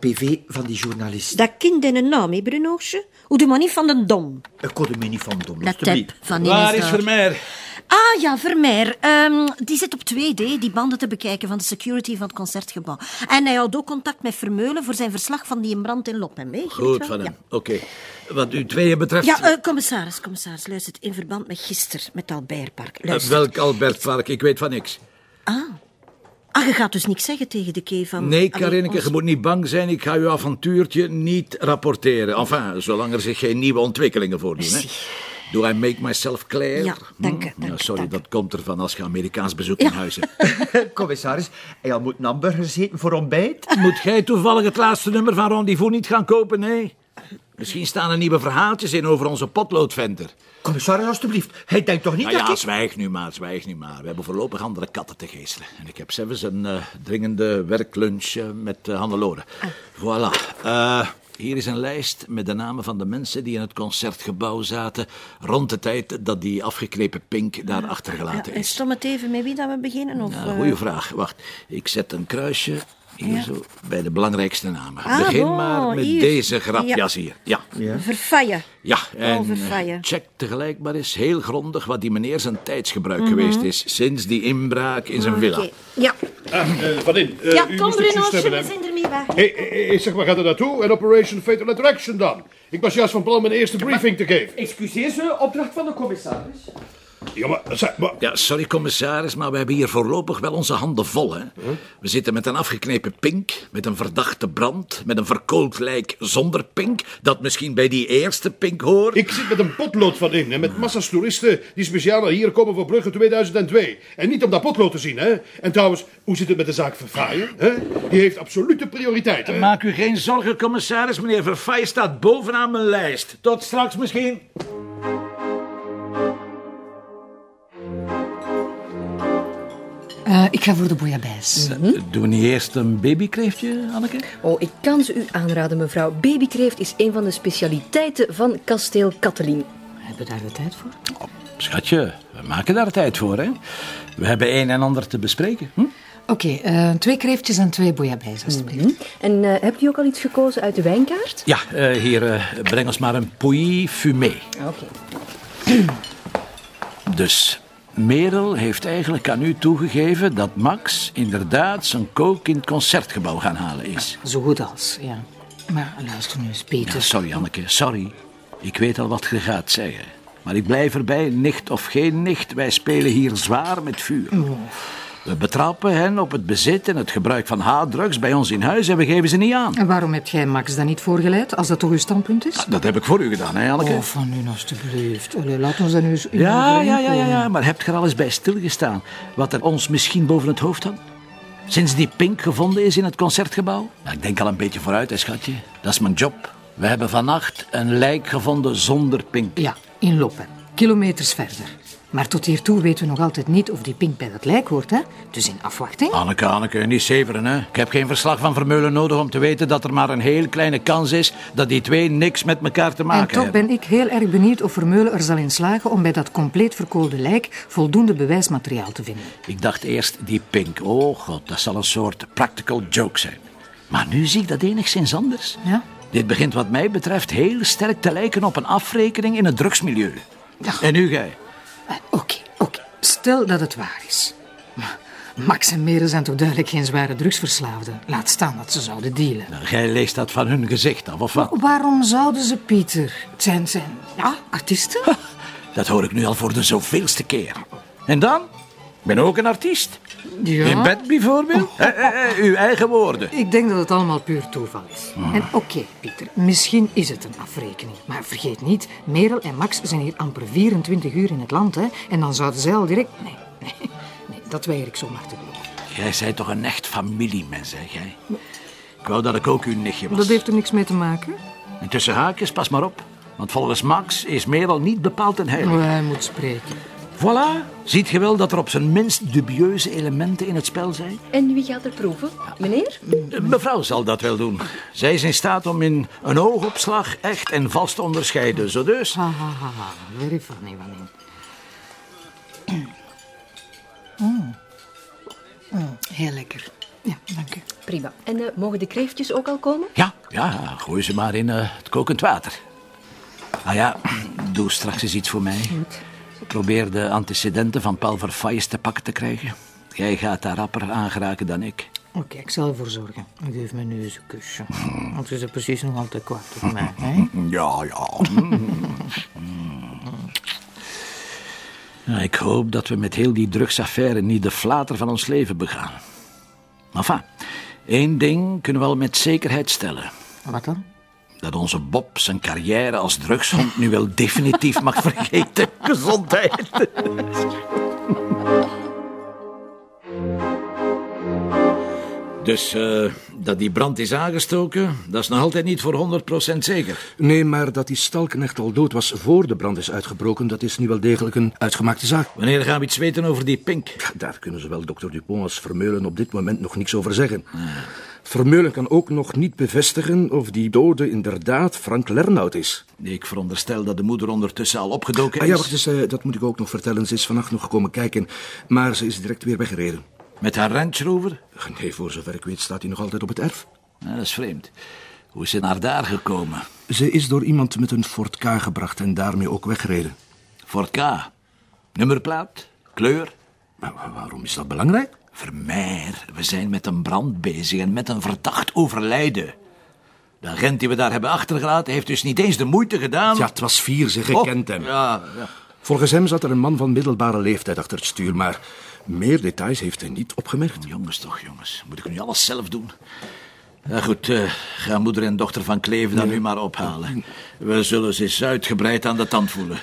PV van die journalist. Dat kind in een naam, hè, Brunoosje? Hoe doe maar niet van de dom? Ik kon me niet van dom, alstublieft. van Waar is. Vermeer? Ah ja, Vermeer. Ehm, die zit op 2D die banden te bekijken van de security van het concertgebouw. En hij houdt ook contact met Vermeulen voor zijn verslag van die brand in hè? Weet Goed van hem. Ja. Oké. Wat u tweeën betreft... Ja, eh, commissaris, commissaris, luister. In verband met gisteren, met het Albertpark. eh, welk Albertpark? Ik weet van niks. Ah, je gaat dus niks zeggen tegen de kee van... Nee, ons- je moet niet bang zijn. Ik ga uw avontuurtje niet rapporteren. Enfin, zolang er zich geen nieuwe ontwikkelingen voordoen. Hè. Do I make myself clear? Ja, dank Hm? u, sorry, dank dat komt ervan als je Amerikaans bezoek in huis hebt. Commissaris, hij al moet een hamburger eten voor ontbijt. Moet jij toevallig het laatste nummer van Rendezvous niet gaan kopen? Nee. Misschien staan er nieuwe verhaaltjes in over onze potloodventer. Commissaris, alstublieft. Hij denkt toch niet Nou dat ja, ik... zwijg nu maar, zwijg nu maar. We hebben voorlopig andere katten te geestelen. En ik heb zelfs een eh, dringende werklunch eh, met uh, Hannelore. Voilà. Eh, hier is een lijst met de namen van de mensen die in het concertgebouw zaten... rond de tijd dat die afgeknepen pink daar achtergelaten Ja, en is. stom het even met wie dat we beginnen? Of, Nou, goeie vraag. Wacht, ik zet een kruisje hier zo bij de belangrijkste namen. Ah, Begin bon, maar met hier. deze grapjas Ja. hier. Ja. Verfaille. Ja, en Over eh, check tegelijk maar eens heel grondig wat die meneer zijn tijdsgebruik Mhm. geweest is sinds die inbraak in zijn villa. Oké. Ja, Ah, eh, Van in, eh, ja u kom Bruno, we zijn hey, hey, zeg, waar gaat er naartoe? En Operation Fatal Attraction dan? Ik was juist van plan mijn eerste briefing te geven. Excuseer, ze, opdracht van de commissaris. Ja, maar, zeg, maar Ja, sorry commissaris, maar we hebben hier voorlopig wel onze handen vol. Hè? We zitten met een afgeknepen pink, met een verdachte brand, met een verkoold lijk zonder pink, dat misschien bij die eerste pink hoort. ik zit met een potlood van in en met massa's toeristen die speciaal naar hier komen voor Brugge 2002. En niet om dat potlood te zien, hè? En trouwens, hoe zit het met de zaak Verfaaien? Hè? Die heeft absolute prioriteit, hè? Maak u geen zorgen, commissaris. Meneer Verfay staat bovenaan mijn lijst. Tot straks misschien. Eh, ik ga voor de bouillabaisse. Doen we niet eerst een babykreeftje, Anneke? Oh, ik kan ze u aanraden, mevrouw. Babykreeft is een van de specialiteiten van kasteel Kattelien. Hebben we daar de tijd voor? Schatje, we maken daar tijd voor, hè? We hebben een en ander te bespreken. Hm? Oké, eh, twee kreeftjes en twee bouillabaisse, alstublieft. En eh, hebt u ook al iets gekozen uit de wijnkaart? Ja, eh, hier, eh, breng ons maar een pouilly fumé. Oké. Dus Merel heeft eigenlijk aan u toegegeven dat Max inderdaad zijn kook in het concertgebouw gaan halen is. Zo goed als, ja. Maar luister nu eens, Peter. Ja, sorry, Anneke, sorry. Ik weet al wat je gaat zeggen. Maar ik blijf erbij, nicht of geen nicht, wij spelen hier zwaar met vuur. We betrappen hen op het bezit en het gebruik van harddrugs bij ons in huis en we geven ze niet aan. En waarom hebt jij Max dan niet voorgeleid, als dat toch uw standpunt is? Dat heb ik voor u gedaan, hè, Anneke? Oh, van u alstublieft. Allee, laat ons dan nu eens Ja, ja, ja, ja, ja, maar hebt je er al eens bij stilgestaan wat er ons misschien boven het hoofd had? Sinds die pink gevonden is in het concertgebouw? Ja, ik denk al een beetje vooruit, hè, schatje. Dat is mijn job. We hebben vannacht een lijk gevonden zonder pink. Ja, in Loppen. Kilometers verder. Maar tot hiertoe weten we nog altijd niet of die pink bij dat lijk hoort, hè? Dus in afwachting. Anneke, Anneke, niet zeveren, hè. Ik heb geen verslag van Vermeulen nodig om te weten dat er maar een heel kleine kans is dat die twee niks met elkaar te En maken toch hebben. ben ik heel erg benieuwd of Vermeulen er zal in slagen om bij dat compleet verkoolde lijk voldoende bewijsmateriaal te vinden. Ik dacht eerst die pink. Oh god, dat zal een soort practical joke zijn. Maar nu zie ik dat enigszins anders. Ja? Dit begint wat mij betreft heel sterk te lijken op een afrekening in het drugsmilieu. Ja. En nu Eh, Oké, oké. Stel dat het waar is. Max en Merel zijn toch duidelijk geen zware drugsverslaafden. Laat staan dat ze zouden dealen. Nou, Gij leest dat van hun gezicht af, of wat? Waarom zouden ze, Pieter? Het zijn, zijn ja, artiesten? Dat hoor ik nu al voor de zoveelste keer. En dan? Ik ben ook een artiest. Ja. In bed bijvoorbeeld? Eh, uw eigen woorden. Ik denk dat het allemaal puur toeval is. En oké, Pieter, misschien is het een afrekening. Maar vergeet niet, Merel en Max zijn hier amper 24 uur in het land. Hè? En dan zouden zij al direct... Nee, nee, nee, dat weiger ik zomaar te geloven. Jij zijt toch een echt familiemens, hè, jij? Ik wou dat ik ook uw nichtje was. Dat heeft er niks mee te maken. En tussen haakjes, pas maar op. Want volgens Max is Merel niet bepaald een heilige. Oh, hij moet spreken. Voilà. Ziet je wel dat er op zijn minst dubieuze elementen in het spel zijn? En wie gaat er proeven? Meneer? De Mevrouw zal dat wel doen. Zij is in staat om in een oogopslag echt en vast te onderscheiden. Zo dus. Ha, ha, ha, ha. Very funny, Wanning. Mm. Mm, Heel lekker. Ja, dank u. Prima. En eh, mogen de kreeftjes ook al komen? Ja, ja, gooi ze maar in eh, het kokend water. Ah ja, doe straks eens iets voor mij. Probeer de antecedenten van Paul Verfailles te pakken te krijgen. Jij gaat daar rapper aangeraken dan ik. Oké, ik zal ervoor zorgen. Geef me nu eens een kusje. Want ze is precies nog altijd kwaad op mij. Hè? Ja, ja. Ja, Ik hoop dat we met heel die drugsaffaire niet de flater van ons leven begaan. Maar enfin, één ding kunnen we al met zekerheid stellen. Wat dan? Dat onze Bob zijn carrière als drugshond nu wel definitief mag vergeten. Gezondheid. Dus eh, dat die brand is aangestoken, dat is nog altijd niet voor 100% zeker. Nee, maar dat die stalknecht al dood was voor de brand is uitgebroken, dat is nu wel degelijk een uitgemaakte zaak. Wanneer gaan we iets weten over die Pink? Daar kunnen zowel dokter Dupont als Vermeulen op dit moment nog niks over zeggen. Vermeulen kan ook nog niet bevestigen of die dode inderdaad Frank Lernout is. Ik veronderstel dat de moeder ondertussen al opgedoken Ah is. ja, wacht eens, eh, dat moet ik ook nog vertellen. Ze is vannacht nog gekomen kijken, maar ze is direct weer weggereden. Met haar Range Rover? Nee, voor zover ik weet staat hij nog altijd op het erf. Ja, dat is vreemd. Hoe is ze naar daar gekomen? Ze is door iemand met een Ford K gebracht en daarmee ook weggereden. Ford K. Nummerplaat? Kleur? Maar wa- waarom is dat belangrijk? Vermeer, we zijn met een brand bezig en met een verdacht overlijden. De agent die we daar hebben achtergelaten heeft dus niet eens de moeite gedaan... Ja, het was vier, ze Oh, gekend hem. Ja, ja. Volgens hem zat er een man van middelbare leeftijd achter het stuur, maar meer details heeft hij niet opgemerkt. Jongens toch, jongens. Moet ik nu alles zelf doen? Ja, goed, eh, ga moeder en dochter van Kleven dan nu maar ophalen. We zullen ze eens uitgebreid aan de tand voelen.